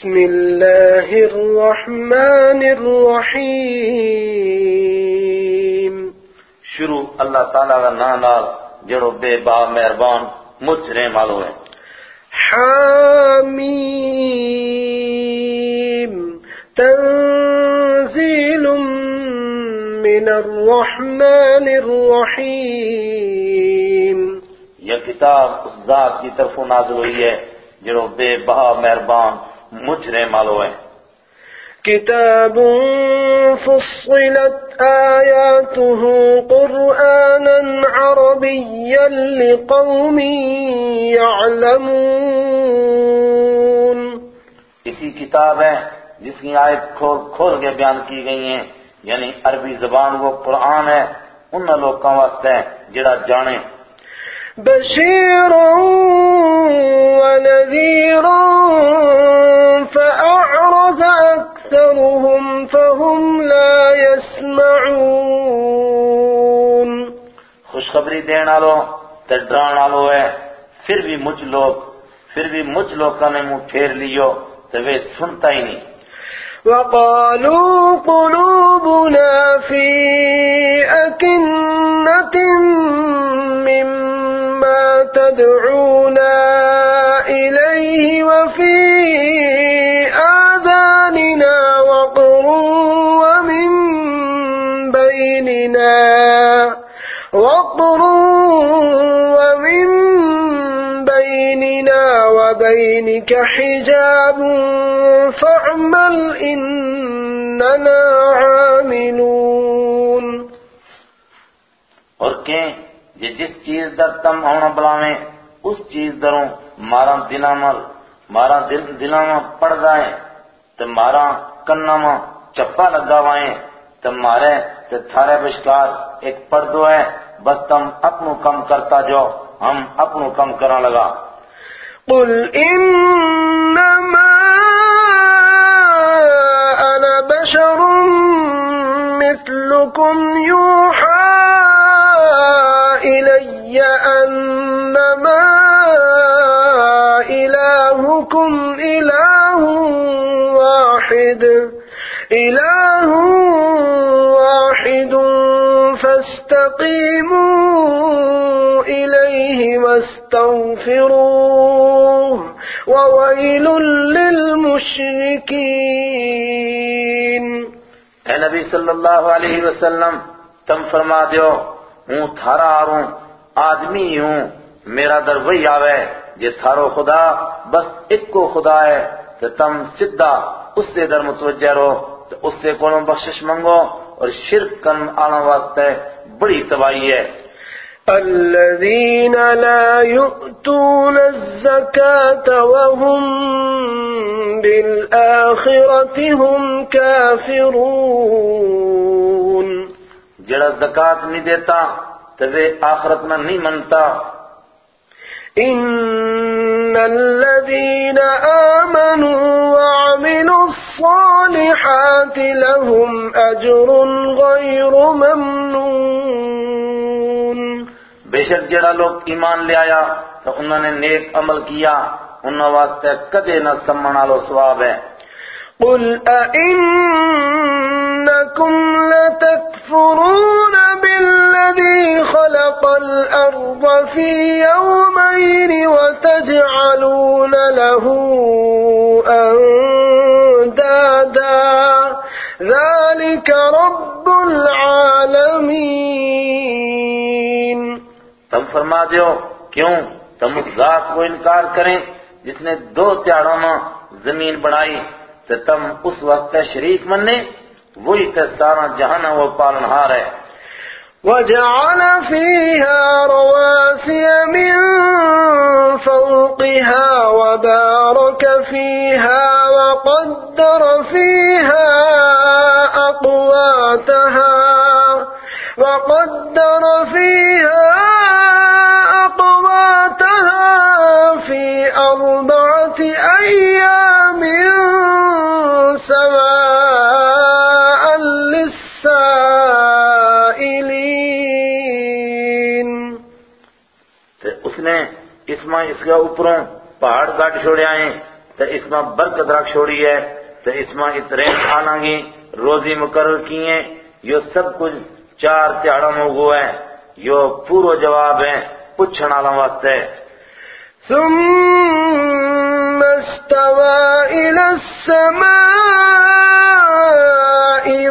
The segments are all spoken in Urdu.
بسم الله الرحمن الرحيم. شروع اللہ تعالیٰ کا نام نال جڑو بے با مہربان مجھ رحم والو ہے۔ حميم تنزيل من الرحمن الرحيم یہ کتاب اس ذات کی طرف نازل ہوئی ہے جڑو بے بہا مہربان والو ہے كتاب فصلت آياته قرآنا عربيا لقوم يعلمون اسی کتاب ہے جس کی آیت کھول کھول کے بیان کی گئی ہیں۔ یعنی عربی زبان وہ قرآن ہے۔ ان لوگوں واسطے جڑا جانے۔ بشيرا ونذيرا فأعرض أكثرهم فهم لا يسمعون. خوشخبری دین والو تے ڈران والو ہے پھر بھی مجھ لوگ پھر بھی مجھ لوگوں نے منہ پھیر لیو تو وہ سنتا ہی نہیں۔ وقالوا قلوبنا في أكنة مما تدعونا إليه وفي آذاننا وقر ومن بيننا وقر ومن بيننا وبينك حجاب فاعمل إننا عاملون. یہ جس چیز در تم ہونا بلاویں، اس چیز دروں مارا دنا مل مارا دل دلا میں پڑ جائیں تو مارا کنا میں چپا لگا وائیں تو مارے تو تھارے بشکار ایک پردو ہے، بس تم اپنو کم کرتا جو ہم اپنو کم کرنا لگا۔ قل إنما أنا بشر مثلكم يوحى فاستقيموا إليه واستغفروه وويل للمشركين. اے نبی صلی اللہ علیہ وسلم، تم فرما دیو، ہوں تھارا آروں، آدمی ہوں، میرا در وہی آوے جے تھارو خدا، بس ایک کو خدا ہے تو تم سدھا اس سے در متوجہ رہو، تو اس سے کونو بخشش منگو، اور شرک کن آنا واسطے بڑی تباہی ہے۔ الذين لا يؤتون الزكاة وهم بالآخرة هم كافرون جڑا زکات نہیں دیتا وہ آخرت میں نہیں منتا۔ إن الذين آمنوا وعملوا الصالحات لهم أجر غير ممنون. بے شک جڑا لوگ ایمان لے آیا تو انہوں نے نیک عمل کیا انہوں واسطے کدے نہ سمن آلو ثواب ہے۔ قل أئنكم لتكفرون بالذي خلق الأرض في يومين وتجعلون له أندادا ذلك رب العالمين. تم فرما دیو کیوں؟ تم اس ذات کو انکار کریں جس نے دو تیاروں میں زمین بنائی تو تم اس وقت شریک مننے وہی تے سارا جہان وہ پالنہار ہے۔ وجعل فيها رواسي من فوقها وبارك فيها وقدر فيها تے اوپروں پہاڑ کاٹ چھوڑے آئے تو اس میں برکت رکھ چھوڑی ہے تو اس میں اترین کھانا گی روزی مقرر کی ہیں۔ یہ سب کچھ چار تہاڑا موگو ہے یہ پورو جواب ہے پوچھنا والا واسطے۔ ثم استوى إلى السماء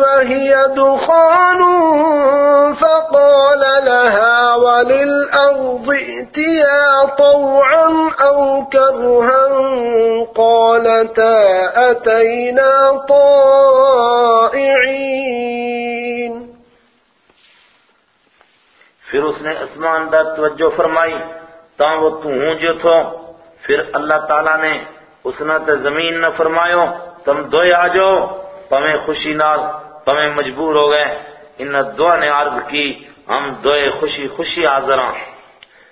وهي دخان فقال لها وللأرض ائتيا طوعا أو كرها قالتا أتينا طائعين پھر اس نے اسمان در توجہ فرمائی، تاں وہ تو ہوں جو تھو؟ پھر اللہ تعالیٰ نے اس نے تے زمین نہ فرمایو، تم دوئے آ جاؤ پمیں خوشی نال پمیں مجبور ہو گئے۔ ان دعا نے عرض کی، ہم دوئے خوشی خوشی حاضر ہیں۔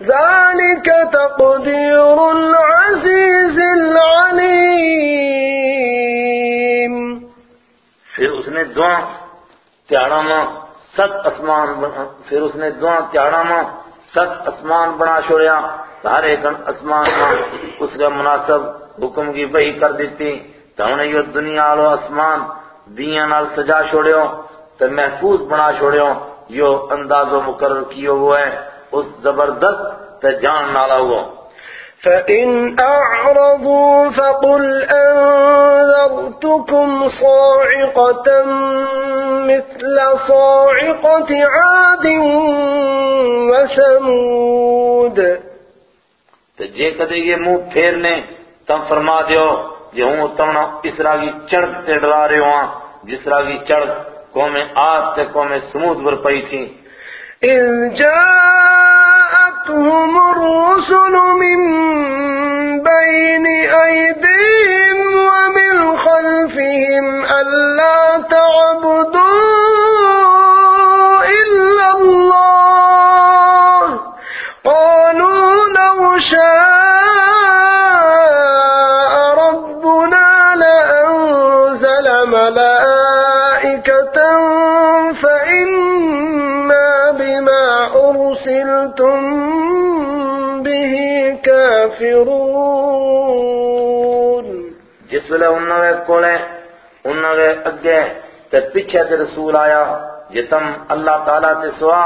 ذلك تقدير العزيز العليم. پھر اس نے دعا تیاڑا ماں ست اسمان بنا پھر اس نے دعا تیاڑا ماں ست اسمان بنا چھوڑیا۔ ہر ایک اسمان ماں اس کا مناسب حکم کی وحی کر دیتی۔ تو انہیں یہ دنیا والو اسمان دیاں نال سجا چھوڑیو تو محفوظ بنا چھوڑیو۔ یہ انداز و مقرر کیو ہوا ہے۔ اس زبردست تے جان نالا ہوا۔ فإن أعرضوا فقل أنذرتكم صاعقة مثل صاعقة عاد وثمود۔ تو جے کدے یہ منہ پھیر لیں تم فرما دیو جے ہوں تمنا اس طرح کی چڑھ تے ڈرا رہے ہوں جس طرح کی چڑھ قوم آد تے قوم سمود پر پئی تھی۔ إذ جاءتهم الرسل من بين أيديهم ومن خلفهم ألا تعبدوا كافرون جس ویلے انہوں نے کولے انہوں نے اگے تے پیچھے تے رسول آیا جے تم اللہ تعالیٰ تے سوا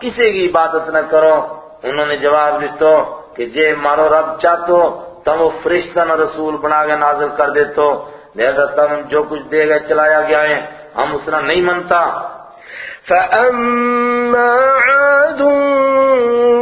کسی کی عبادت نہ کرو۔ انہوں نے جواب دیتو کہ جے مارو رب چاہتو تم وہ فرشتہ نہ رسول بنا کے نازل کر دیتو۔ لہذا تم جو کچھ دے گئے چلایا گیا ہے ہم اس نے نہیں منتا۔ فأما عاد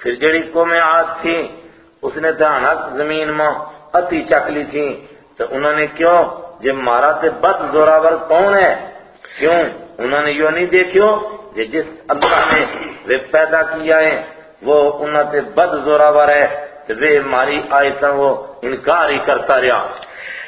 پھر جڑی قوم عاد تھی، اس نے دہنک زمین میں اتی چک لی تھی۔ تو انہوں نے کیوں؟ جب مارا تے بد زوراور کون ہے؟ کیوں؟ انہوں نے یہ نہیں دیکھو کہ جس اللہ نے وہ پیدا کیا ہے، وہ انہوں تے بد زوراور ہے۔ تو وہ ماری آیتاں وہ انکار ہی کرتا رہا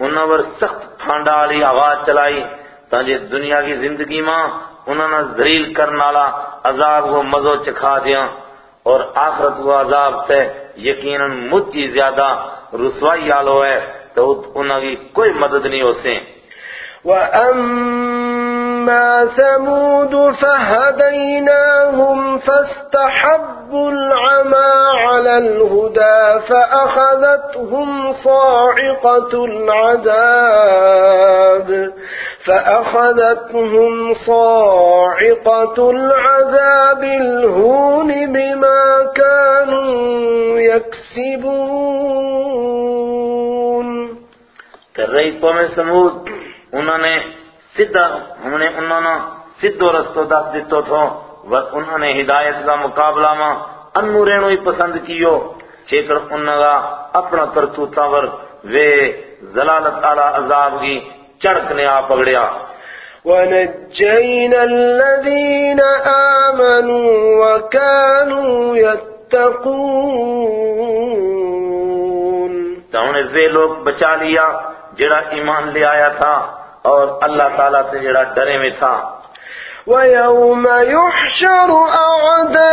انہوں پر سخت پھانڈا والی آواز چلائی تاکہ دنیا کی زندگی میں انہوں نے ذلیل کرنے والا عذاب کو مزو چکھا دیا اور آخرت کو عذاب تے یقیناً مجھ زیادہ رسوائی آلو ہے تو انہوں کی کوئی مدد نہیں ہو سیں وأما وأما ثمود فهديناهم فاستحبوا العمى على الهدى فأخذتهم صاعقة العذاب فأخذتهم صاعقة العذاب الهون بما كانوا يكسبون رہی قوم سمود انہوں نے سیدھا ہم نے انہوں نے سیدھو رستو دس دیتو تھو و انہوں نے ہدایت کا مقابلہ ماں انو رہنو ہی پسند کیو۔ چھیکر انہوں کا اپنا کرتوتا ور وے زلالت آلہ عذاب کی چڑکنے آ پگڑیا ونجينا الذين آمنوا وكانوا يتقون۔ تو انہیں وہ لوگ بچا لیا جڑا ایمان لے آیا تھا۔ اور اللہ تعالیٰ سے جڑا ڈرے میں تھا۔ ويوم يحشر أعداء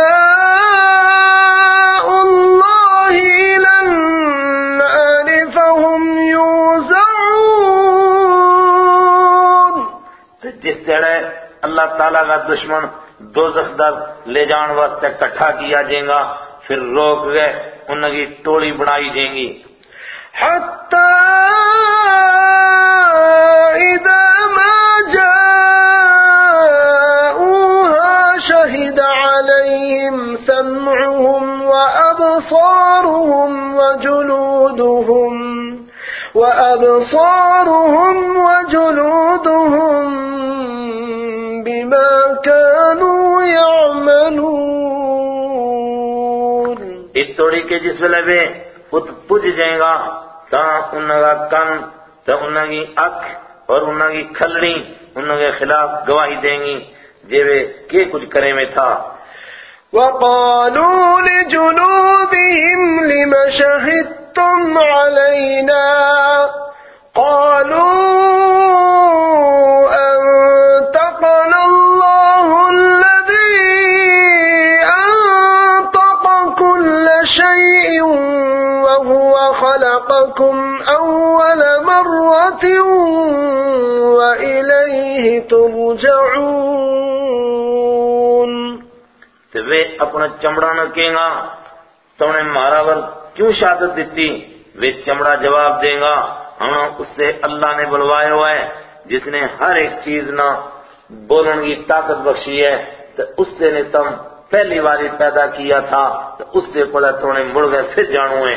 الله إلى النار فهم يوزعون۔ تو جس جڑے اللہ تعالیٰ کا دشمن دوزخ در لے جان واسطے کٹھا کیا جائیں گا پھر روک گئے انہوں کی ٹولی بنائی جائیں گی۔ حتى سمعهم وأبصارهم وجلودهم وأبصارهم وجلودهم بما كانوا يعملون. اس توڑی کے جس ویلے وے پت پج جائیں گا، تا انہوں کا کن، تا انہوں کی اکھ اور انہوں کی کھلڑی انہوں کے خلاف گواہی دیں گی، جے وے کے کچھ کرے میں تھا۔ وقالوا لجنودهم لم شهدتم علينا؟ قالوا أنطقنا الله الذي أنطق كل شيء وهو خلقكم أول مرة وإليه ترجعون. تو وہ اپنا چمڑا نہ کہیں گا تو انہیں مارا ور کیوں شہادت دیتی؟ وہ چمڑا جواب دیں گا ہم اس سے اللہ نے بلوائے ہوا ہے، جس نے ہر ایک چیز نہ بولن کی طاقت بخشی ہے، تو اس سے نے تم پہلی باری پیدا کیا تھا، تو اس سے پڑا تو انہیں مڑ گئے، پھر جانو ہے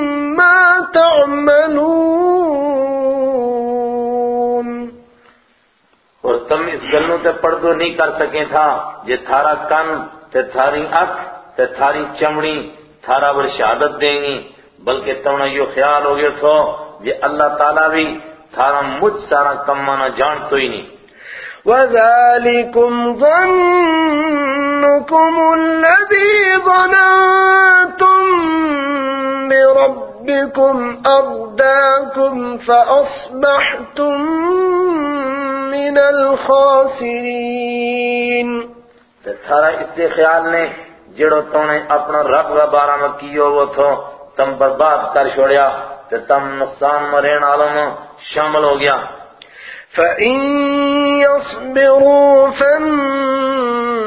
تعملون۔ اور تم اس گلوں تے پردو نہیں کر سکے تھا جے تھارا کن تے تھاری اکھ تے تھاری چمڑی تھارا ور شہادت دیں گی۔ بلکہ تم نے یہ خیال ہو گیا تھو جے اللہ تعالیٰ بھی تھارا مجھ سارا کم مانا جان تو ہی نہیں۔ وذلكم ظنكم الذي ظننتم بربكم أرداكم فأصبحتم من الخاسرين تے تھارا اس سے خیال نے جڑو تو نے اپنا رب کا بارہ میں کیو وہ تھو تم برباد کر چھوڑیا تے تم نقصان مرین عالم شامل ہو گیا۔ فإن يصبروا فالنار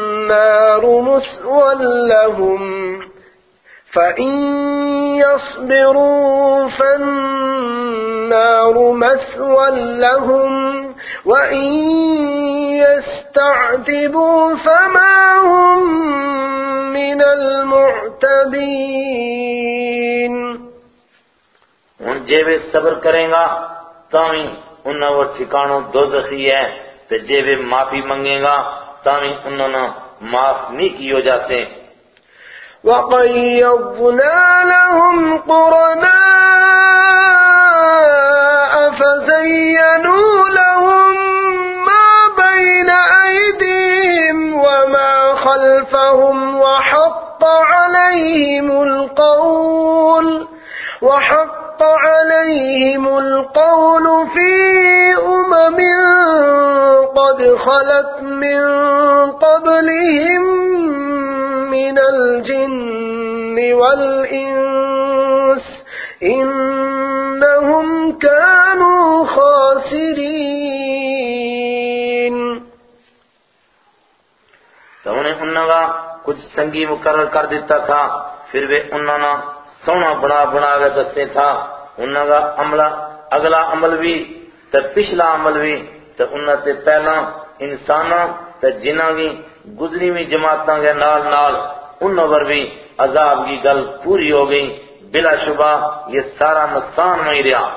مسوى لهم فإن يصبروا فالنار مثوى لهم وإن يستعتبوا فما هم من المعتبين ہن جے وہ صبر کریں گا تاویں انہاں وہ ٹھکانوں دوزخی ہے تے جے وہ معافی منگے گا تاویں انہوں نے معاف نہیں کیو جاتے ہیں وقيضنا لهم قرناء فزينوا لهم ما بين أيديهم وما خلفهم وحط عليهم القول وحط عليهم القول في أمم قد خلت من قبلهم من الجن والإنس إنهم كانوا خاسرين. تو انہیں انہوں کا کچھ سنگی مقرر کر دیتا تھا، پھر وہ انہوں نے سونا بنا بنا کے دستے تھا۔ انہوں کا عملہ اگلا عمل بھی تو پچھلا عمل بھی تو انہوں تے پہلا انسانوں تے جنہ بھی گزری ہوئی جماعتوں کے نال نال انہوں پر بھی عذاب کی گل پوری ہو گئی۔ بلا شبہ یہ سارا نقصان ہی رہا۔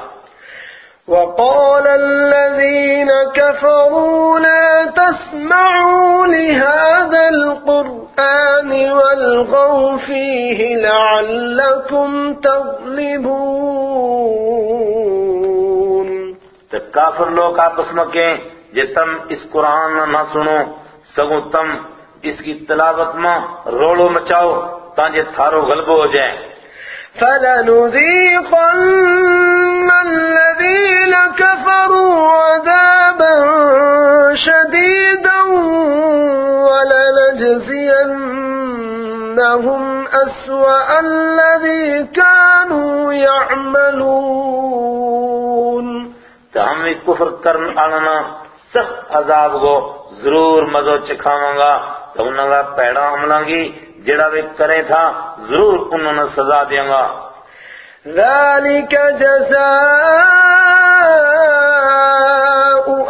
وقال الذين كفروا لا تسمعوا لهذا القرآن والغوا فيه لعلكم تغلبون۔ تو کافر لوگ آپس میں کہیں جے تم اس قرآن نہ سنو سگو تم اس کی تلاوت میں روڑو مچاؤ تاکہ تھارو غلبو ہو جائے فلنذيقن الذين كفروا عذابا شديدا ولنجزينهم أسوأ الذي كانوا يعملون۔ تو ہم کفر کرن آنا سخت عذاب کو ضرور مزو چکھاواں گا تو انہوں کا پیڑا عملوں گی، جڑا بھی کرے تھا ضرور انہوں نے سزا دیاں گا۔ ذلك جزاء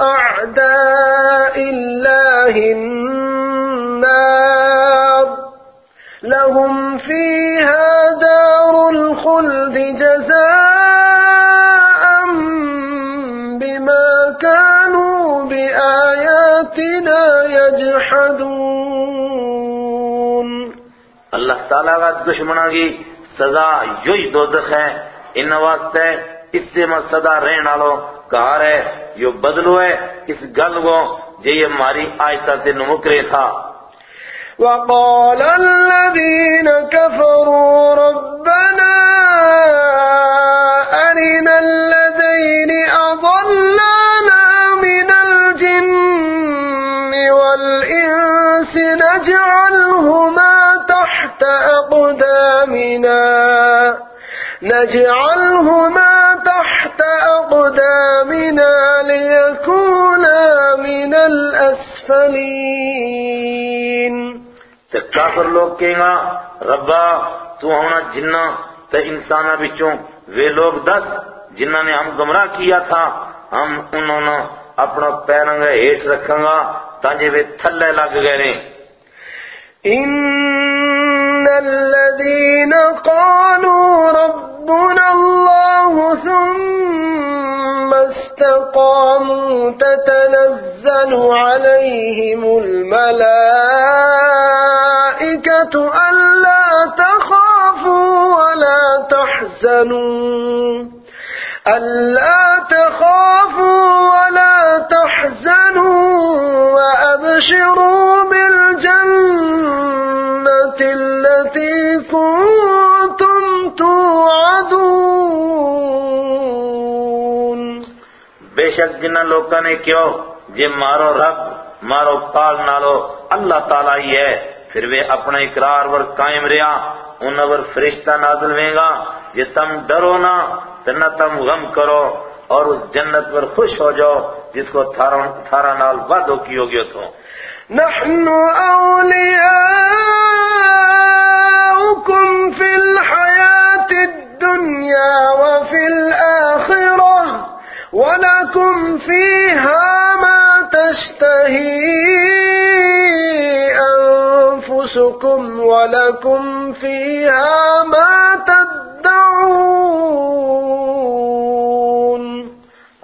أعداء الله النار۔ لهم فيها دار يجحدون اللہ تعالیٰ کا دشمنوں کی سزا یوی دوزخ ہے۔ ان واسطے اس سے میں سدا رہن آلو کہا ہے یو بدلو ہے۔ اس گل کو جے یہ ہماری آیتہ سے نمکرے تھا۔ وقال الذين كفروا ربنا أرنا الذين أضلانا والإنس تحت أقدامنا. نجعلهما تحت أقدامنا ليكونا من الأسفلين. تے کافر لوگ کہیں گا، ربا، تو ہونا جنہ تے انسانہ بچوں وہ لوگ دس جنہ نے ہم گمراہ کیا تھا، ہم انہوں نے اپنا پیرنگ ہیٹ رکھیں گا تاکہ وہ تھلے لگ گئے رہیں إن الذين قالوا ربنا الله ثم استقاموا تتنزل عليهم الملائكة ألا تخافوا ولا تحزنوا ألا تخافوا ولا تحزنوا وأبشروا بالجنة التي كنتم توعدون. بے شک جنہ لوگوں نے کیوں جے مارو رب، مارو پال نالو، اللہ تعالیٰ ہی ہے، پھر وہ اپنے اقرار ور قائم رہا، ان ور فرشتہ نازل ہوئے گا، جے تم ڈرو نہ نہ تم غم کرو اور اس جنت پر خوش ہو جاؤ جس کو تھارا, نال وعدو کی ہوگی تو۔ نحن أولياؤكم في الحياة الدنيا وفي الآخرة ولكم فيها ما تشتهي أنفسكم ولكم فيها ما تدعون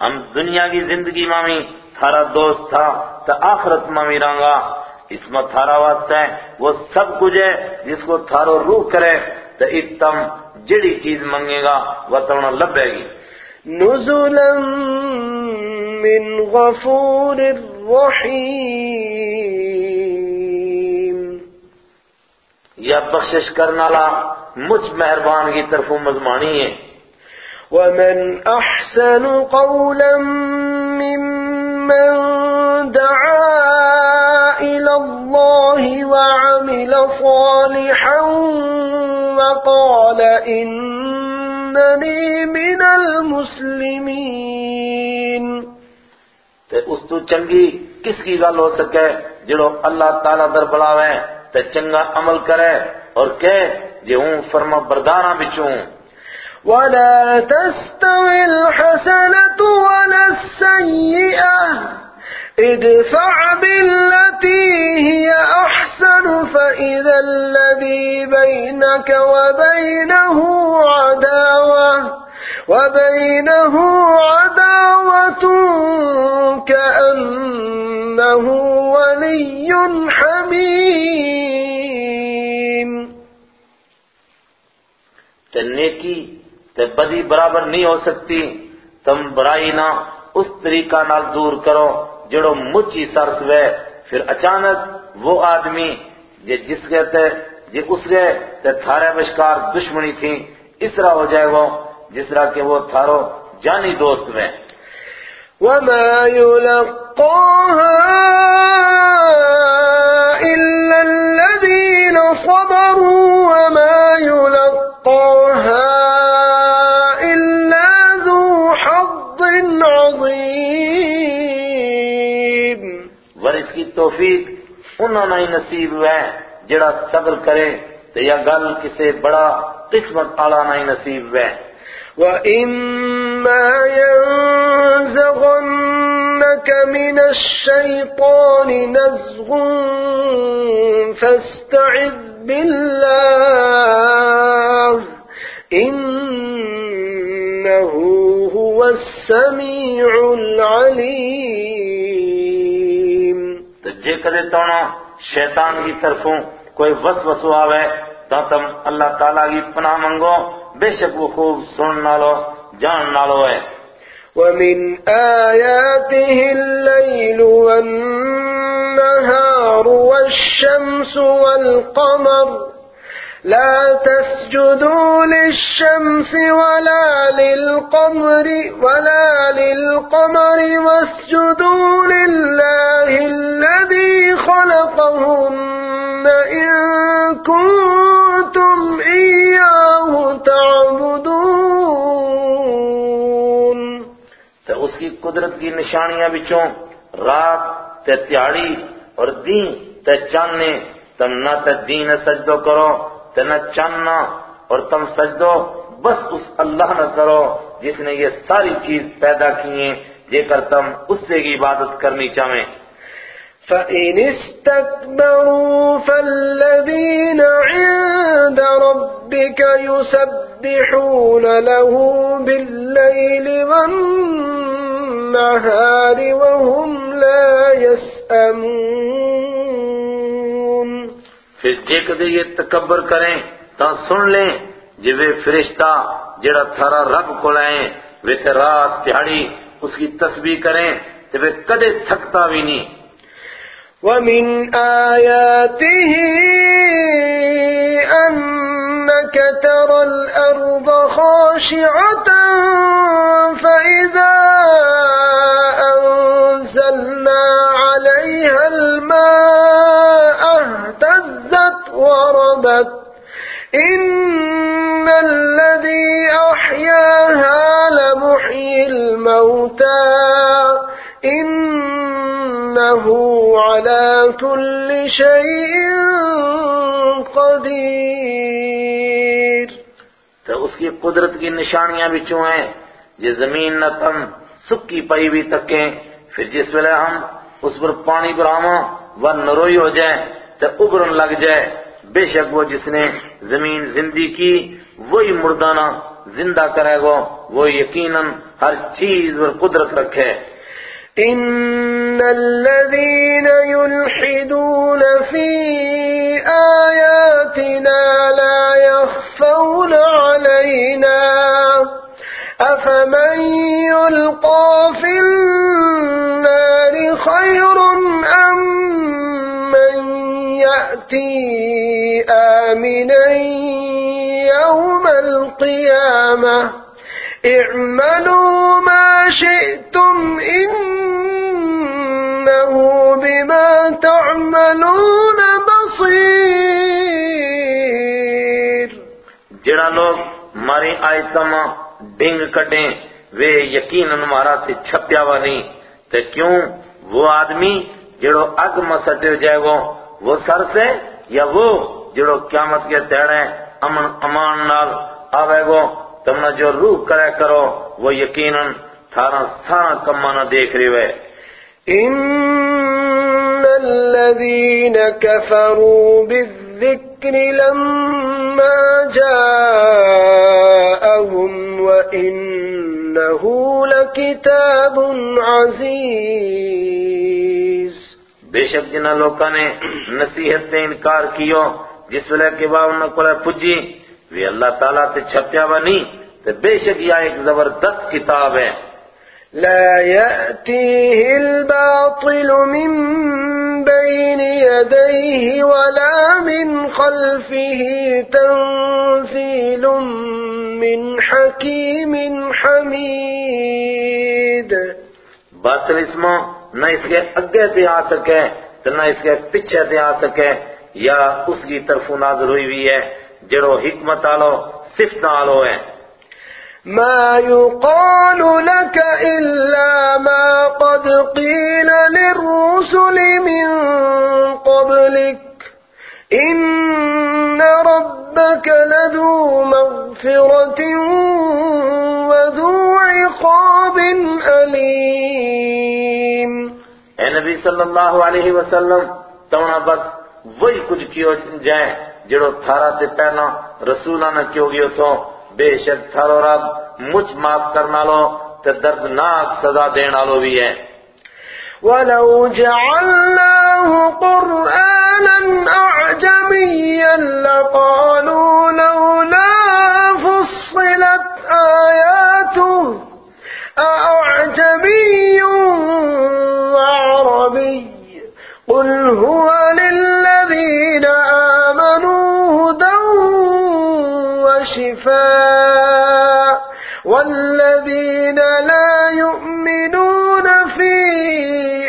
ہم دنیا کی زندگی مامی تھارا دوست تھا تو آخرت مامی رانگا۔ اس میں تھارا واسطہ ہے وہ سب کچھ ہے جس کو تھارو روح کرے تو اتم جڑی چیز منگے گا وہ تمہیں لبے گی۔ نزلا من غفور رحيم یا بخشش کرنا لا مجھ مہربان کی طرف مزمانی ہے۔ ومن أحسن قولا ممن دعا إلى الله وعمل صالحا وقال إنني من المسلمين۔ تے اس تو چنگی کس کی گل ہو سکے جڑو اللہ تعالیٰ در بلاوے تے چنگا عمل کرے اور کہے جے ہوں فرما برداراں بچوں ولا تستوي الحسنة ولا السيئة ادفع بالتي هي أحسن فإذا الذي بينك وبينه عداوة وبينه عداوة كأنه ولي حميم تے نیکی تے بدی برابر نہیں ہو سکتی، تم برائی نہ اس طریقہ نال دور کرو جڑو مچی سرس وے پھر اچانک وہ آدمی جے جس گئے تے، جے اس گئے تے تھارے بشکار دشمنی تھی، اس طرح ہو جائے وہ، جس طرح کہ وہ تھارو جانی دوست میں۔ وما يلقاها إلا الذين صبروا وما يلقاها إلا ذو حظ عظيم. ور اس کی توفیق انہوں نے نصیب ہے جڑا صبر کرے تو یا گل کسے بڑا قسمت آلا نہیں نصیب ہے وَإِمَّا يَنزَغَنَّكَ مِنَ الشَّيْطَانِ نَزْغٌ فَاسْتَعِذْ بِاللَّهِ إِنَّهُ هُوَ السَّمِيعُ الْعَلِيمُ تو جے کدے تونا شیطان کی طرفوں کوئی وسوسو آوے تو تم اللہ تعالیٰ کی پناہ منگو بے شک وہ خوب سن نالو جان نالو ہے۔ ومن آياته الليل والنهار والشمس والقمر لا تسجدوا للشمس ولا للقمر ولا للقمر واسجدوا لله الذي خلقهن إن كنتم إياه قدرت کی نشانیاں بچوں رات تے تیاڑی اور دین تے چانے تم نہ تے دین سجدو کرو، تے نہ چاننا اور تم سجدو، بس اس اللہ نہ کرو جس نے یہ ساری چیز پیدا کی ہیں جے کر تم اس سے کی عبادت کرنی چاہیں۔ فإن استكبروا فالذين عند ربك يسبحون له بالليل والنهار وهم لا يسأمون. پھر جے کدے یہ تکبر کریں تا سن لیں جے وہ فرشتہ جڑا تھارا رب کو لائیں وہ تے رات تہاڑی اس کی تسبیح کریں تے وہ کدے تھکتا بھی نہیں ومن آياته أنك ترى الأرض خاشعة فإذا عليها الماء اهتزت وربت إن الذي أحياها لمحيي الموتى إنه على كل شيء قدير تو اس کی قدرت کی نشانیاں بچوں ہیں جے زمین نہ تم سکی پئی بھی تکیں، پھر جس ویلے ہم اس پر پانی براما وہ نروئی ہو جائے تو ابرن لگ جائے۔ بے شک وہ جس نے زمین زندگی کی، وہی مردانہ زندہ کرے گا۔ وہ یقیناً ہر چیز پر قدرت رکھے۔ إن الذين يلحدون في آياتنا لا يخفون علينا أفمن يلقى في النار خير أم من يأتي آمنا يوم القيامة اعملوا ما شئتم إنه بما تعملون بصير جڑا لوگ ماری آیتاں ماں ڈنگ کٹیں وے یقیناً مارا تے چھپیا وا نہیں۔ تے کیوں؟ وہ آدمی جڑو اگ مسٹے جائے گو، وہ سر سے یا وہ جڑو قیامت کے تیڑے امن امان نال آوے گو۔ تم نہ جو روح کرے کرو، وہ یقیناً تھارا سارا کما نہ دیکھ رہی وے۔ إن الذين كفروا بالذكر الذكر لما جاءهم وإنه لكتاب عزيز. بے شک جنہ لوکاں نے نصیحت تے انکار کیو، جس ویلے کے بعد انہاں کولے پجی، وی اللہ تعالیٰ تے چھپیا وا نہیں تے بے شک یہ ایک زبردست کتاب ہے۔ لا يأتيه الباطل من بين يديه ولا من خلفه تنزيل من حكيم حميد. باطل اس نہ اس کے اگے تے آ سکے تو نہ اس کے پیچھے تے آ سکے، یا اس کی طرف نازل ہوئی ہوئی ہے، جڑو حکمت آلو، صفت آلو ہے۔ ما يقال لك إلا ما قد قيل للرسل من قبلك إن ربك لذو مغفرة وذو عقاب أليم اے نبی صلی اللہ علیہ وسلم، تونا بس وہی کچھ کیو جائے، جڑو تھارا تے پہلا رسولہ کیو گیو تو بے شک تھارو رب مجھ معاف کرنا لو تے دردناک سزا دینا لو بھی ہے۔ ولو جعلناه قرآنا أعجميا لقالوا لولا فصلت آياته أعجمي وعربي قل هو للذين آمنوا هدى وشفاء والذين لا يؤمنون في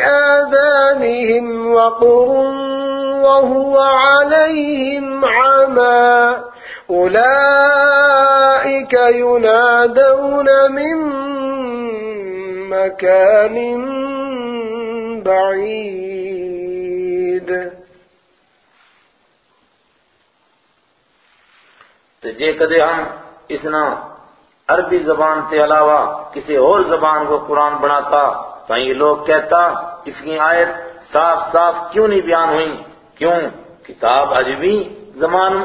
آذانهم وقر وهو عليهم عمى أولئك ينادون من مكان بعيد. تو جے کدے عربی زبان تے علاوہ کسی اور زبان کو قرآن بناتا تو یہ لوگ کہتا، اس کی آیت صاف صاف کیوں نہیں بیان ہوئی؟ کیوں؟ کتاب اجمی زبان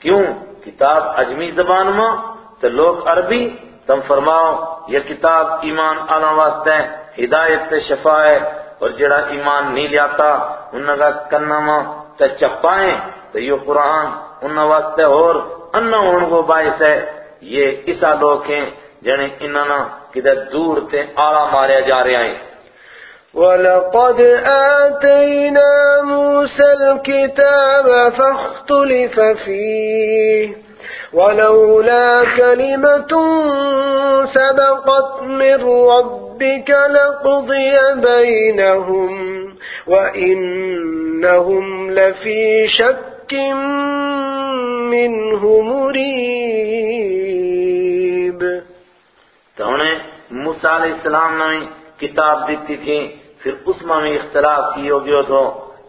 کیوں؟ کتاب اجمی زبان میں۔ تو لوگ عربی، تم فرماؤ، یہ کتاب ایمان آنا واسطے ہدایت تے شفا ہے اور جڑا ایمان نہیں لیاتا انہوں کا کننا ماں تے چپائیں، تو یہ قرآن انہوں واسطے اور انہ ہون کو باعث ہے۔ یہ اسا لوگ ہیں جنہیں انہوں کدھر دور تے آلہ ماریا جا رہے ہیں ولقد آتينا موسى الكتاب فاختلف فيه ولولا كلمة سبقت من ربك لقضي بينهم وإنهم لفي شك منه مريب۔ تو انہیں موسیٰ علیہ السلام نے کتاب دیتی تھی، پھر اس میں بھی اختلاف کی ہو گیا تو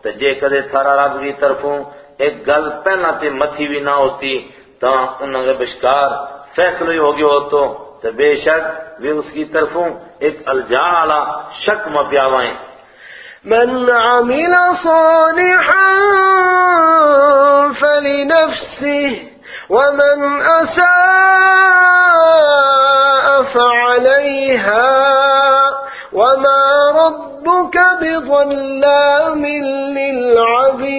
تو جے کدے تھارا رب کی طرفوں ایک گل پہنا تے متھی بھی نہ ہوتی تو انہوں کے بشکار فیصلے ہو گیا ہو تو بے شک وہ اس کی طرفوں ایک الجھان والا شک مپیاوائیں من عمل صالحا فلنفسه، ومن أساء فعليها، وما ربك بظلام للعبيد.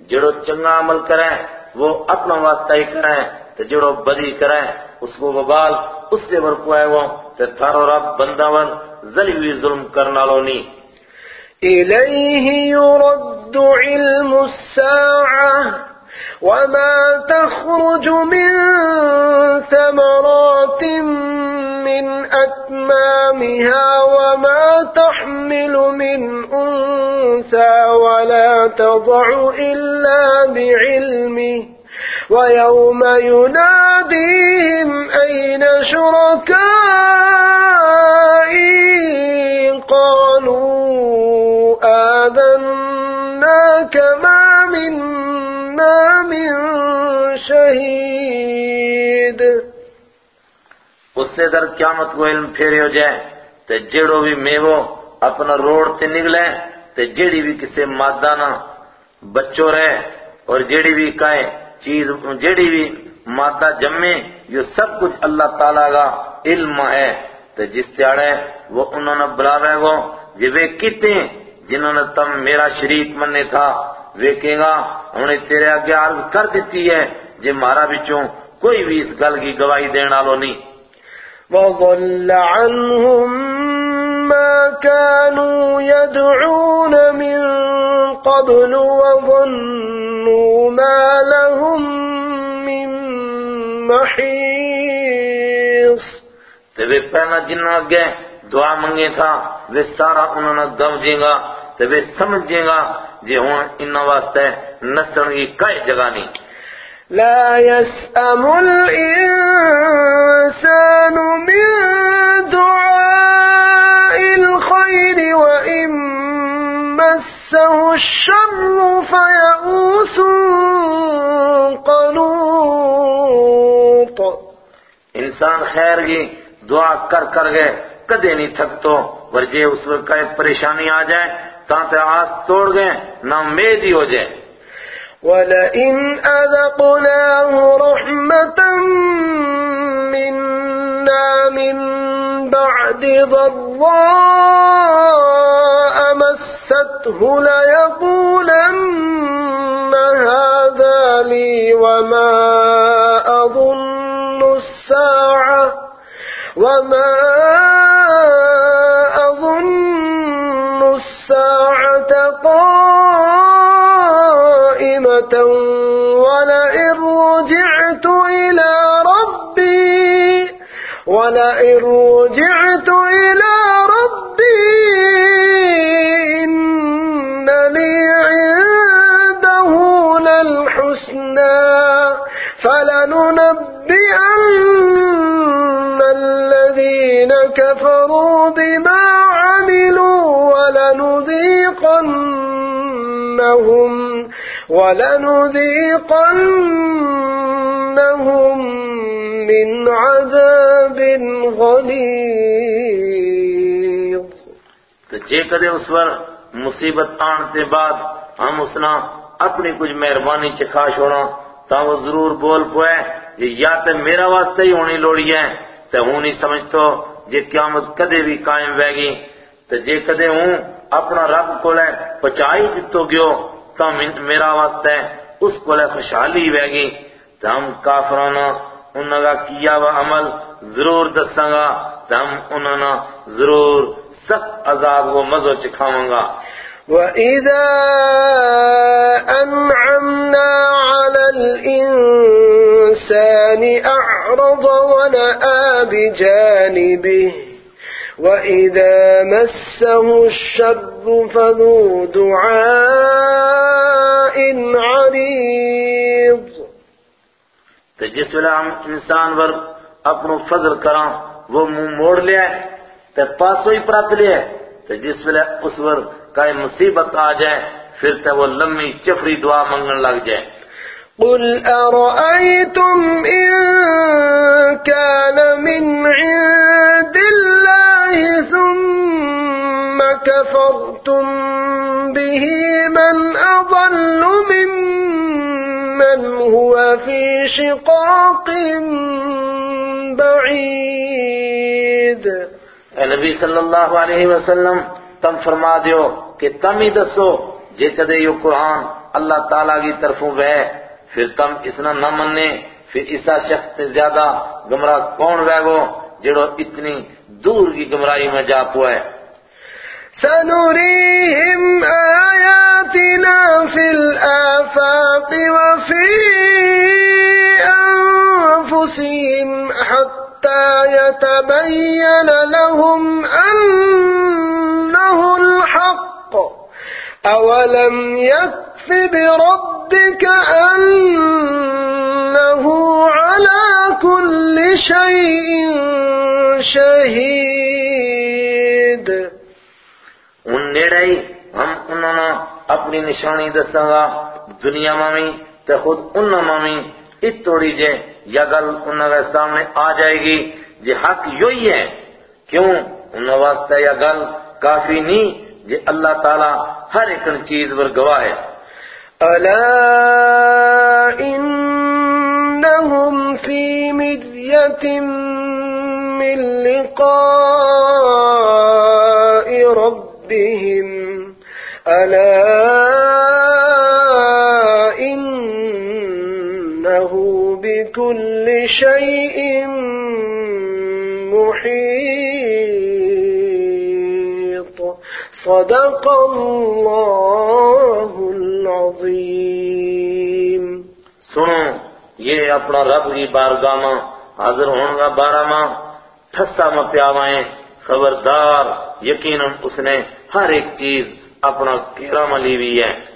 جڑو چنگا عمل کریں، وہ اپنا واسطہ ہی کریں تو جڑو بدی کریں، اس کو وبال، اس سے برکو ہے وہ تو تھارو رب بندہ ون ذلی ہوئی ظلم کرنا لو نہیں إليه يرد علم الساعة وما تخرج من ثمرات من أكمامها وما تحمل من أنثى ولا تضع إلا بعلمه ويوم يناديهم أين شركائي قالوا آذناك ما منا من شهيد اس سے در قیامت کو علم پھیرے ہو جائے، تے جیڑو بھی میوو اپنا روڑ تے نکلے تے جیڑی بھی کسے مادہ نہ بچو رہے اور جیڑی بھی کائے چیز، جیڑی بھی مادہ جمے، یہ سب کچھ اللہ تعالیٰ کا علم ہے۔ تو جس تیاڑے وہ انہوں نے بلاوے گو جی وہ کتے جنہوں نے تم میرا شریک مننے تھا وہ کہے گا، انہیں تیرے آگے عرض کر دیتی ہے جی مارا بچوں کوئی بھی اس گل کی گواہی دینا لو نہیں۔ وضل عنهم ما كانوا يدعون من قبل وظنوا ما لهم من محيص. وہ پہلا جن آگے دعا منگے تھا وہ سارا انہوں نے گم جیں گا تو وہ سمجھیں گا جی ہوں ان واسطے نسل کی کئی جگہ نہیں۔ لا يسأم الإنسان من دعاء مسه الشر فيئوس قنوط. انسان خیر کی دعا کر کر گئے کدے نہیں تھکتو ورجے اس وقت کا پریشانی آ جائے تاں آس توڑ گئے نہ امید ہی ہو جائے۔ ولئن أذقناه رحمة منا من بعد ضراء مسته ليقولن هذا لي وما أظن الساعة وما أظن الساعة قائمة ولئن رجعت إلى ربي ولئن رجعت إلى للحسنى فلننبئن الذين كفروا بما عملوا ولنذيقنهم ولنذيقنهم من عذاب غليظ. تو جے کدے اس پر مصیبت آن تے بعد ہم اسنا اپنی کچھ مہربانی چکھا چھوڑا، تا وہ ضرور بول پوئے یہ یا تے میرا واسطے ہی ہونی لوڑی ہے، تے ہوں نہیں سمجھتو جے قیامت کدے بھی قائم وے گی۔ تے جے کدے ہوں اپنا رب کو لے پچائی جتو گیو، تا میرا واسطے اس کو لے خوشحالی وے گی۔ تے ہم کافرانا انہوں کا کیا وہ عمل ضرور دساں گا۔ تے ہم انہوں ضرور سخت عذاب کو مزو چکھاواں گا۔ وَإِذَا أَنْعَمْنَا عَلَى الْإِنسَانِ أَعْرَضَ وَنَأَى بِجَانِبِهِ وَإِذَا مَسَّهُ الشَّرُّ فَذُو دُعَاءٍ عَرِيضٍ تو جس ویلے ہم انسان پر اپنو فضل کراں وہ منہ موڑ لیا ہے تو پاسو ہی پرات لیا ہے تو جس ویلے اس پر کئی مصیبت آ جائے پھر تے وہ لمبی چفری دعا منگن لگ جائے۔ قل أرأيتم إن كان من عند الله ثم كفرتم به من أضل ممن هو في شقاق بعيد۔ اے نبی صلی اللہ علیہ وسلم تم فرما دیو کہ تم ہی دسو جے کدے یہ قرآن اللہ تعالیٰ کی طرفوں بے پھر تم اسنا نہ مننے، پھر اسا شخص سے زیادہ گمراہ کون بے گو جڑو اتنی دور کی گمراہی میں جا پوئے سنريهم آياتنا في الآفاق وفي أنفسهم حتى حتى يتبين لهم أنه الحق. أولم يكف بربك أنه على كل شيء شهيد. ان نیڑے ہم انہوں نے اپنی نشانی دساں گا، دنیا میں تے خود انہوں میں اس توڑی جے یا گل انہوں کے سامنے آ جائے گی۔ جے حق یہی ہے۔ کیوں؟ انہوں واسطے یا گل کافی نہیں۔ جے اللہ تعالیٰ ہر ایک چیز پر گواہ ہے۔ ألا إنهم في مرية من لقاء ربهم۔ ألا بكل شيء محيط صدق الله العظيم سنو، یہ اپنا رب کی بارگاہ ماں، حاضر ہون گا بارہ ماں، ٹھسا میں پیاوائیں۔ خبردار، یقیناً اس نے ہر ایک چیز اپنا کیرا ملی ہوئی ہے۔